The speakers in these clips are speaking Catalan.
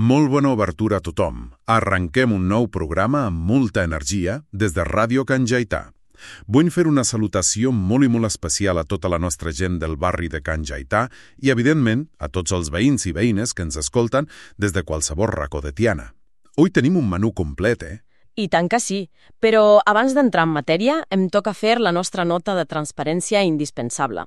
Molt bona obertura a tothom. Arrenquem un nou programa amb molta energia des de Ràdio Can Jaità. Vull fer una salutació molt i molt especial a tota la nostra gent del barri de Can Jaità i, evidentment, a tots els veïns i veïnes que ens escolten des de qualsevol racó de Tiana. Avui tenim un menú complet, eh? I tant que sí, però abans d'entrar en matèria em toca fer la nostra nota de transparència indispensable.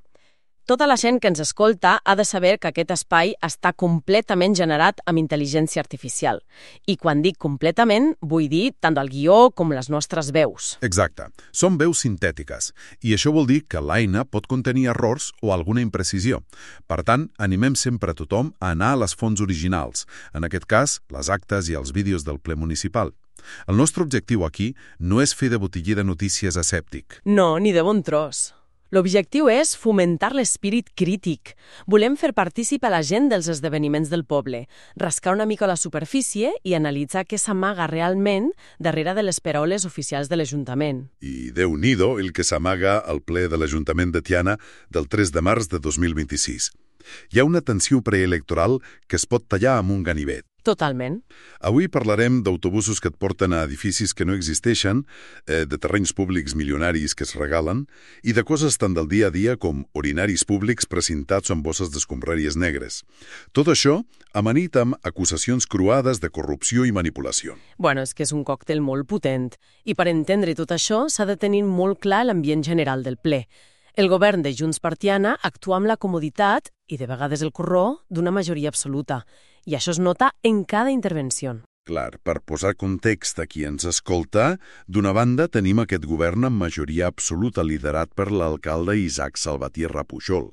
Tota la gent que ens escolta ha de saber que aquest espai està completament generat amb intel·ligència artificial. I quan dic completament, vull dir tant el guió com les nostres veus. Exacte. Són veus sintètiques, i això vol dir que l'eina pot contenir errors o alguna imprecisió. Per tant, animem sempre a tothom a anar a les fonts originals, en aquest cas, les actes i els vídeos del ple municipal. El nostre objectiu aquí no és fer de botiguer de notícies escèptic. No, ni de bon tros. L'objectiu és fomentar l'espirit crític. Volem fer partícip a la gent dels esdeveniments del poble, rascar una mica la superfície i analitzar què s'amaga realment darrere de les paraules oficials de l'Ajuntament. I déu nhi el que s'amaga al ple de l'Ajuntament de Tiana del 3 de març de 2026. Hi ha una tensió preelectoral que es pot tallar amb un ganivet. Totalment. Avui parlarem d'autobusos que et porten a edificis que no existeixen, eh, de terrenys públics milionaris que es regalen i de coses tan del dia a dia com urinaris públics precintats amb bosses d'escombraries negres. Tot això amanit amb acusacions cruades de corrupció i manipulació. Bueno, és que és un còctel molt potent. I per entendre tot això s'ha de tenir molt clar l'ambient general del ple. El govern de Junts per Tiana actua amb la comoditat i de vegades el corró d'una majoria absoluta i això es nota en cada intervenció. Clar, per posar context a qui ens escolta, d'una banda tenim aquest govern amb majoria absoluta liderat per l'alcalde Isaac Salvatierra Pujol.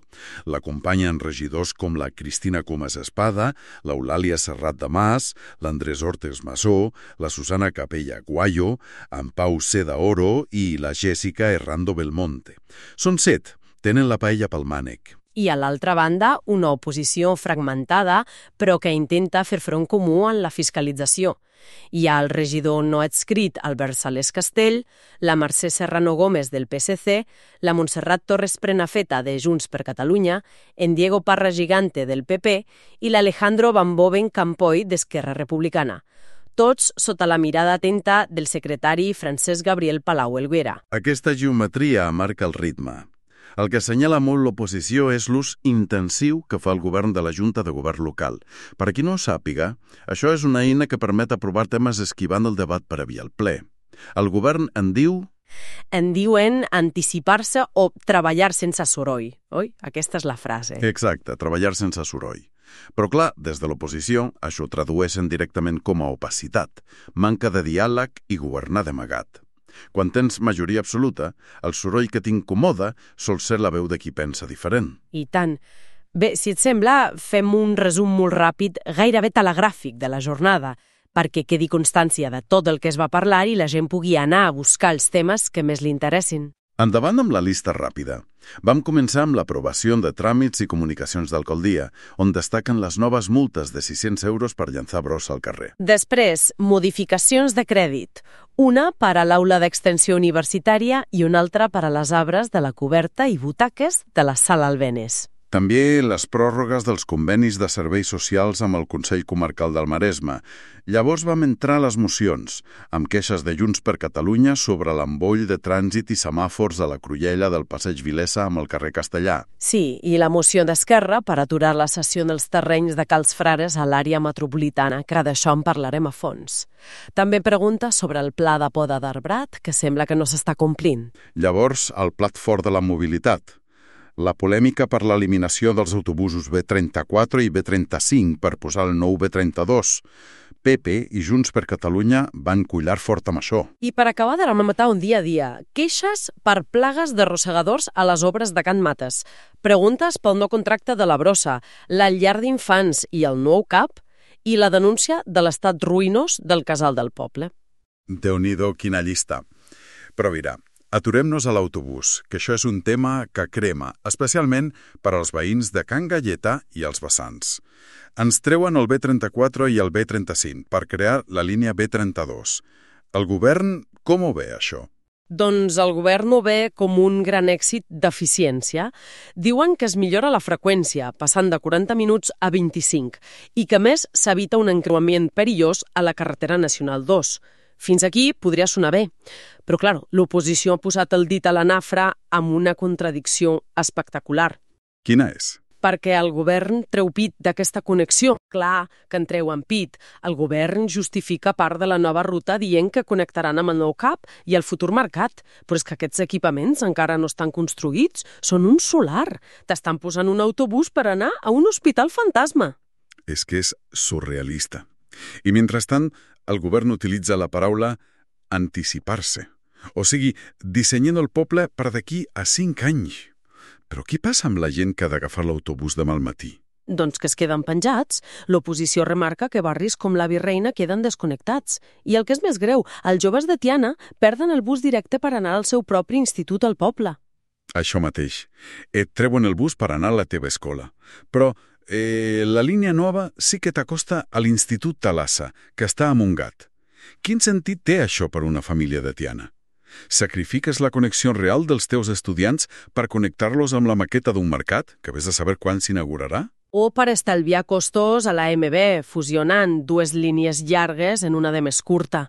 L'acompanyen regidors com la Cristina Comas Espada, l'Eulàlia Serrat de Mas, l'Andrés Hortes Masó, la Susana Capella Guayo, en Pau Seda Oro i la Jèssica Errando Belmonte. Són set, tenen la paella pel mànec i a l'altra banda una oposició fragmentada però que intenta fer front comú en la fiscalització. Hi ha el regidor no adscrit Albert Salés Castell, la Mercè Serrano Gómez del PSC, la Montserrat Torres Prenafeta de Junts per Catalunya, en Diego Parra Gigante del PP i l'Alejandro Bamboven Campoy d'Esquerra Republicana tots sota la mirada atenta del secretari Francesc Gabriel Palau Elguera. Aquesta geometria marca el ritme. El que assenyala molt l'oposició és l'ús intensiu que fa el govern de la Junta de Govern local. Per a qui no ho sàpiga, això és una eina que permet aprovar temes esquivant el debat per a via al ple. El govern en diu en diuen anticipar-se o treballar sense soroll, oi? Aquesta és la frase. Exacte, treballar sense soroll. Però clar, des de l'oposició, això ho tradueixen directament com a opacitat, manca de diàleg i governar d'amagat. Quan tens majoria absoluta, el soroll que t'incomoda sol ser la veu de qui pensa diferent. I tant. Bé, si et sembla, fem un resum molt ràpid, gairebé telegràfic, de la jornada, perquè quedi constància de tot el que es va parlar i la gent pugui anar a buscar els temes que més li interessin. Endavant amb la llista ràpida. Vam començar amb l'aprovació de tràmits i comunicacions d'alcaldia, on destaquen les noves multes de 600 euros per llançar brossa al carrer. Després, modificacions de crèdit. Una per a l'aula d'extensió universitària i una altra per a les arbres de la coberta i butaques de la sala Albenes. També les pròrrogues dels convenis de serveis socials amb el Consell Comarcal del Maresme. Llavors vam entrar a les mocions, amb queixes de Junts per Catalunya sobre l'emboll de trànsit i semàfors de la Cruïlla del Passeig Vilesa amb el carrer Castellà. Sí, i la moció d'Esquerra per aturar la cessió dels terrenys de Cals Frares a l'àrea metropolitana, que d'això en parlarem a fons. També pregunta sobre el pla de poda d'arbrat, que sembla que no s'està complint. Llavors, el plat fort de la mobilitat, la polèmica per l'eliminació dels autobusos B34 i B35 per posar el nou B32. PP i Junts per Catalunya van collar fort amb això. I per acabar de rematar un dia a dia, queixes per plagues de rosegadors a les obres de Can Mates, preguntes pel no contracte de la brossa, la llar d'infants i el nou CAP, i la denúncia de l'estat ruïnós del casal del poble. déu nhi quina llista. Però mira, Aturem-nos a l'autobús, que això és un tema que crema, especialment per als veïns de Can Galleta i els vessants. Ens treuen el B34 i el B35 per crear la línia B32. El govern com ho ve, això? Doncs el govern ho ve com un gran èxit d'eficiència. Diuen que es millora la freqüència, passant de 40 minuts a 25, i que més s'evita un encreuament perillós a la carretera nacional 2. Fins aquí podria sonar bé, però clar, l'oposició ha posat el dit a la nafra amb una contradicció espectacular. Quina és? perquè el govern treu pit d'aquesta connexió. Clar que en treuen pit. El govern justifica part de la nova ruta dient que connectaran amb el nou CAP i el futur mercat, però és que aquests equipaments encara no estan construïts, són un solar. T'estan posant un autobús per anar a un hospital fantasma. És que és surrealista. I mentrestant, el govern utilitza la paraula anticipar-se. O sigui, dissenyant el poble per d'aquí a cinc anys. Però què passa amb la gent que ha d'agafar l'autobús demà al matí? Doncs que es queden penjats. L'oposició remarca que barris com la Virreina queden desconnectats. I el que és més greu, els joves de Tiana perden el bus directe per anar al seu propi institut al poble. Això mateix. Et treuen el bus per anar a la teva escola. Però eh, la línia nova sí que t'acosta a l'Institut Talassa, que està a Montgat. Quin sentit té això per una família de Tiana? Sacrifiques la connexió real dels teus estudiants per connectar-los amb la maqueta d'un mercat, que vés a saber quan s'inaugurarà? O per estalviar costos a la MB, fusionant dues línies llargues en una de més curta.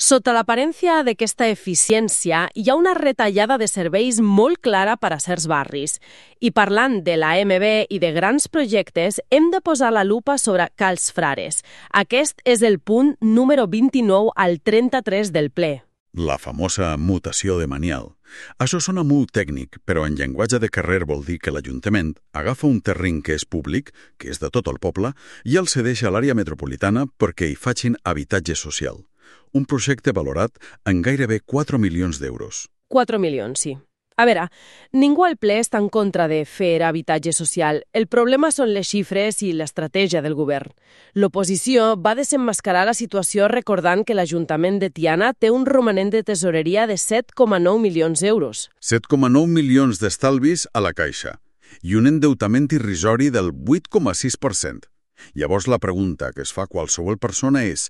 Sota l'aparència d'aquesta eficiència, hi ha una retallada de serveis molt clara per a certs barris. I parlant de la MB i de grans projectes, hem de posar la lupa sobre Cals Frares. Aquest és el punt número 29 al 33 del ple. La famosa mutació de manial. Això sona molt tècnic, però en llenguatge de carrer vol dir que l'Ajuntament agafa un terreny que és públic, que és de tot el poble, i el cedeix a l'àrea metropolitana perquè hi facin habitatge social. Un projecte valorat en gairebé 4 milions d'euros. 4 milions, sí. A veure, ningú al ple està en contra de fer habitatge social. El problema són les xifres i l'estratègia del govern. L'oposició va desenmascarar la situació recordant que l'Ajuntament de Tiana té un romanent de tesoreria de 7,9 milions d'euros. 7,9 milions d'estalvis a la Caixa i un endeutament irrisori del 8,6%. Llavors la pregunta que es fa qualsevol persona és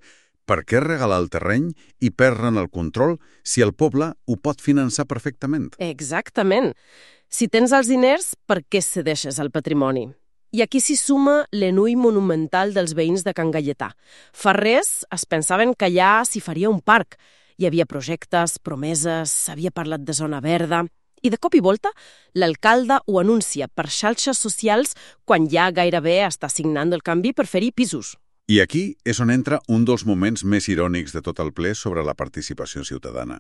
per què regalar el terreny i perdre'n el control si el poble ho pot finançar perfectament? Exactament. Si tens els diners, per què cedeixes el patrimoni? I aquí s'hi suma l'enui monumental dels veïns de Can Galletà. Fa res es pensaven que allà s'hi faria un parc. Hi havia projectes, promeses, s'havia parlat de zona verda... I de cop i volta, l'alcalde ho anuncia per xarxes socials quan ja gairebé està signant el canvi per fer-hi pisos. I aquí és on entra un dels moments més irònics de tot el ple sobre la participació ciutadana.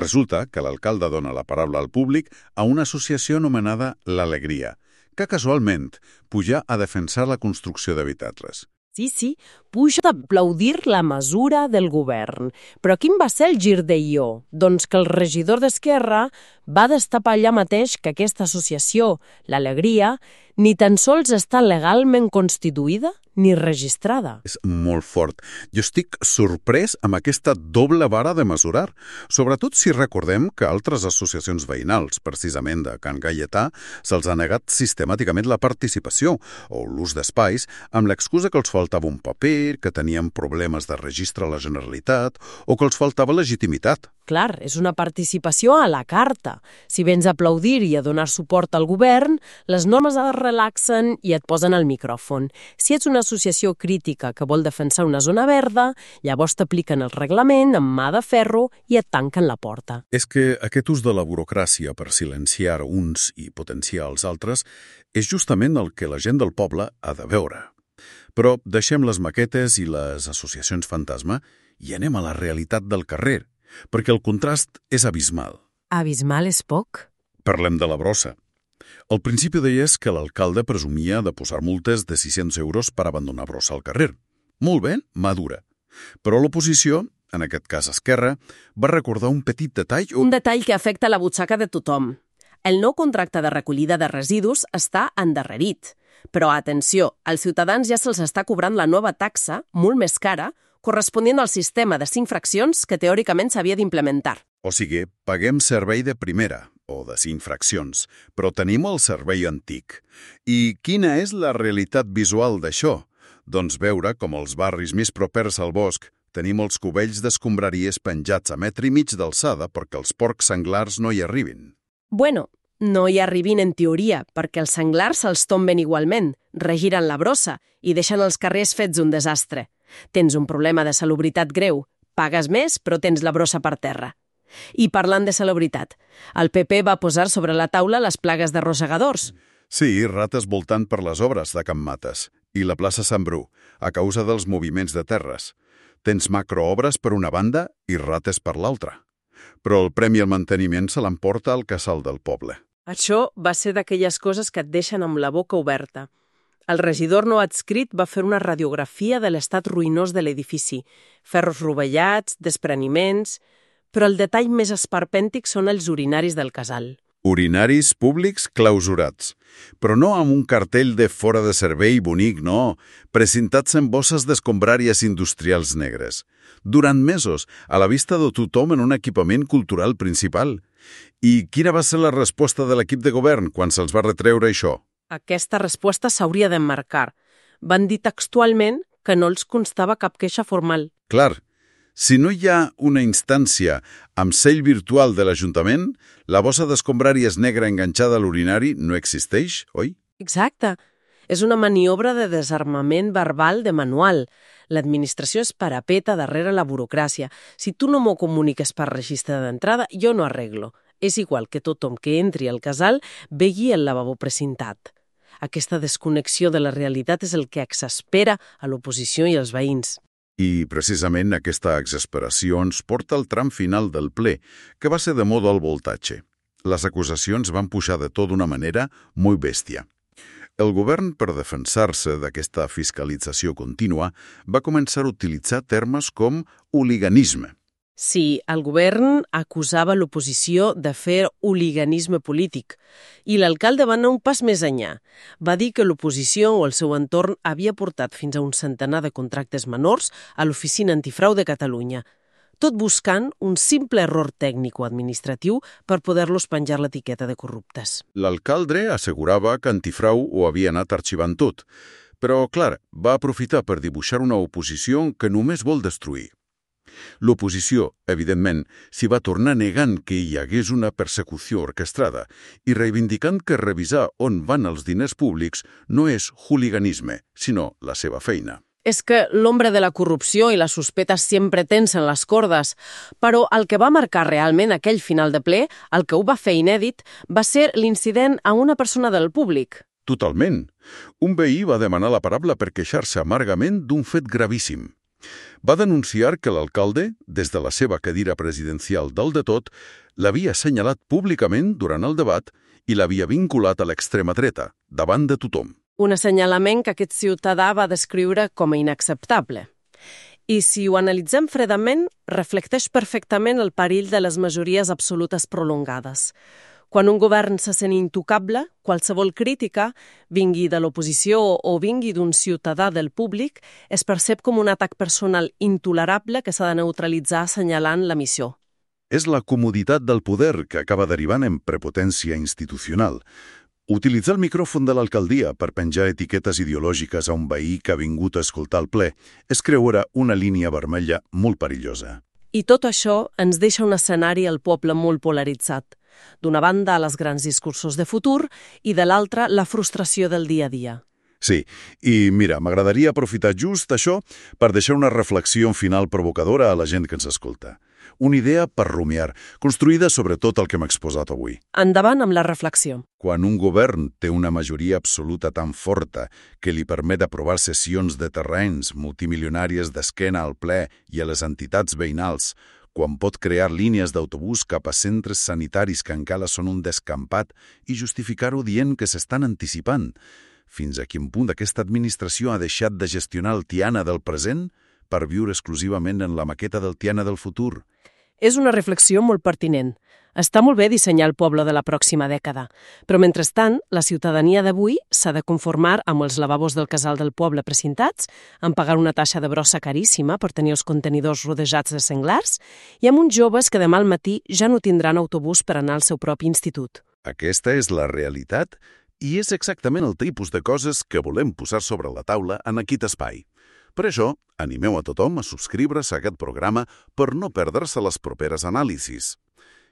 Resulta que l'alcalde dona la paraula al públic a una associació anomenada L'Alegria, que casualment puja a defensar la construcció d'habitatges. Sí, sí, puja d'aplaudir la mesura del govern. Però quin va ser el gir de guió? Doncs que el regidor d'Esquerra va destapar allà mateix que aquesta associació, l'Alegria, ni tan sols està legalment constituïda ni registrada. És molt fort. Jo estic sorprès amb aquesta doble vara de mesurar, sobretot si recordem que altres associacions veïnals, precisament de Can Gaietà, se'ls ha negat sistemàticament la participació o l'ús d'espais amb l'excusa que els faltava un paper, que tenien problemes de registre a la Generalitat o que els faltava legitimitat. Clar, és una participació a la carta. Si vens a aplaudir i a donar suport al govern, les normes es relaxen i et posen al micròfon. Si ets una associació crítica que vol defensar una zona verda, llavors t'apliquen el reglament amb mà de ferro i et tanquen la porta. És que aquest ús de la burocràcia per silenciar uns i potenciar els altres és justament el que la gent del poble ha de veure. Però deixem les maquetes i les associacions fantasma i anem a la realitat del carrer, perquè el contrast és abismal. Abismal és poc? Parlem de la brossa. Al principi deies que l'alcalde presumia de posar multes de 600 euros per abandonar brossa al carrer. Molt bé, madura. Però l'oposició, en aquest cas Esquerra, va recordar un petit detall... Un detall que afecta la butxaca de tothom. El nou contracte de recollida de residus està endarrerit. Però, atenció, als ciutadans ja se'ls està cobrant la nova taxa, molt més cara, corresponent al sistema de cinc fraccions que teòricament s'havia d'implementar. O sigui, paguem servei de primera, o de cinc fraccions, però tenim el servei antic. I quina és la realitat visual d'això? Doncs veure com els barris més propers al bosc, Tenim els cubells d'escombraries penjats a metre i mig d'alçada perquè els porcs senglars no hi arribin. Bueno, no hi arribin en teoria, perquè els senglars se'ls tomben igualment, regiren la brossa i deixen els carrers fets un desastre. Tens un problema de salubritat greu, pagues més però tens la brossa per terra. I parlant de salubritat, el PP va posar sobre la taula les plagues de rosegadors. Sí, rates voltant per les obres de Can Mates i la plaça Sant Bru, a causa dels moviments de terres. Tens macroobres per una banda i rates per l'altra. Però el premi al manteniment se l'emporta al casal del poble. Això va ser d'aquelles coses que et deixen amb la boca oberta. El regidor no adscrit va fer una radiografia de l'estat ruïnós de l'edifici. Ferros rovellats, despreniments però el detall més esperpèntic són els urinaris del casal. Urinaris públics clausurats, però no amb un cartell de fora de servei bonic, no, presentats en bosses d'escombràries industrials negres. Durant mesos, a la vista de tothom en un equipament cultural principal. I quina va ser la resposta de l'equip de govern quan se'ls va retreure això? Aquesta resposta s'hauria d'emmarcar. Van dir textualment que no els constava cap queixa formal. Clar, si no hi ha una instància amb sell virtual de l'Ajuntament, la bossa d'escombràries negra enganxada a l'urinari no existeix, oi? Exacte. És una maniobra de desarmament verbal de manual. L'administració es parapeta darrere la burocràcia. Si tu no m'ho comuniques per registre d'entrada, jo no arreglo. És igual que tothom que entri al casal vegi el lavabo precintat. Aquesta desconnexió de la realitat és el que exaspera a l'oposició i als veïns. I precisament aquesta exasperació ens porta al tram final del ple, que va ser de modo al voltatge. Les acusacions van pujar de tot d'una manera molt bèstia. El govern, per defensar-se d'aquesta fiscalització contínua, va començar a utilitzar termes com oliganisme, Sí, el govern acusava l'oposició de fer oliganisme polític i l'alcalde va anar un pas més enllà. Va dir que l'oposició o el seu entorn havia portat fins a un centenar de contractes menors a l'Oficina Antifrau de Catalunya, tot buscant un simple error tècnic o administratiu per poder-los penjar l'etiqueta de corruptes. L'alcalde assegurava que Antifrau ho havia anat arxivant tot, però, clar, va aprofitar per dibuixar una oposició que només vol destruir. L'oposició, evidentment, s'hi va tornar negant que hi hagués una persecució orquestrada i reivindicant que revisar on van els diners públics no és hooliganisme, sinó la seva feina. És que l'ombra de la corrupció i la sospeta sempre tensen les cordes, però el que va marcar realment aquell final de ple, el que ho va fer inèdit, va ser l'incident a una persona del públic. Totalment. Un veí va demanar la paraula per queixar-se amargament d'un fet gravíssim va denunciar que l'alcalde, des de la seva cadira presidencial del de tot, l'havia assenyalat públicament durant el debat i l'havia vinculat a l'extrema dreta, davant de tothom. Un assenyalament que aquest ciutadà va descriure com a inacceptable. I si ho analitzem fredament, reflecteix perfectament el perill de les majories absolutes prolongades. Quan un govern se sent intocable, qualsevol crítica, vingui de l'oposició o vingui d'un ciutadà del públic, es percep com un atac personal intolerable que s'ha de neutralitzar assenyalant la missió. És la comoditat del poder que acaba derivant en prepotència institucional. Utilitzar el micròfon de l'alcaldia per penjar etiquetes ideològiques a un veí que ha vingut a escoltar el ple és creure una línia vermella molt perillosa. I tot això ens deixa un escenari al poble molt polaritzat. D'una banda, les grans discursos de futur i de l'altra, la frustració del dia a dia. Sí, i mira, m'agradaria aprofitar just això per deixar una reflexió final provocadora a la gent que ens escolta. Una idea per rumiar, construïda sobre tot el que hem exposat avui. Endavant amb la reflexió. Quan un govern té una majoria absoluta tan forta que li permet aprovar sessions de terrenys multimilionàries d'esquena al ple i a les entitats veïnals, quan pot crear línies d'autobús cap a centres sanitaris que encara són un descampat i justificar-ho dient que s'estan anticipant. Fins a quin punt aquesta administració ha deixat de gestionar el Tiana del present per viure exclusivament en la maqueta del Tiana del futur? És una reflexió molt pertinent. Està molt bé dissenyar el poble de la pròxima dècada, però mentrestant, la ciutadania d'avui s'ha de conformar amb els lavabos del casal del poble precintats, amb pagar una taxa de brossa caríssima per tenir els contenidors rodejats de senglars i amb uns joves que demà al matí ja no tindran autobús per anar al seu propi institut. Aquesta és la realitat i és exactament el tipus de coses que volem posar sobre la taula en aquest espai. Per això, animeu a tothom a subscriure's a aquest programa per no perdre-se les properes anàlisis.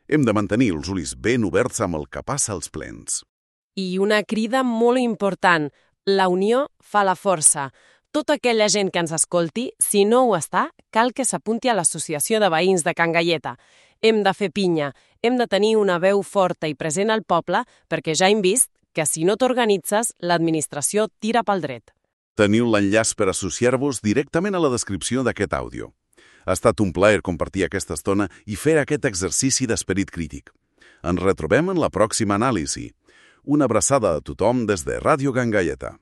Hem de mantenir els ulls ben oberts amb el que passa als plens. I una crida molt important. La unió fa la força. Tota aquella gent que ens escolti, si no ho està, cal que s'apunti a l'Associació de Veïns de Can Galleta. Hem de fer pinya, hem de tenir una veu forta i present al poble perquè ja hem vist que si no t'organitzes, l'administració tira pel dret. Teniu l'enllaç per associar-vos directament a la descripció d'aquest àudio. Ha estat un plaer compartir aquesta estona i fer aquest exercici d'esperit crític. Ens retrobem en la pròxima anàlisi. Una abraçada a tothom des de Ràdio Gangalleta.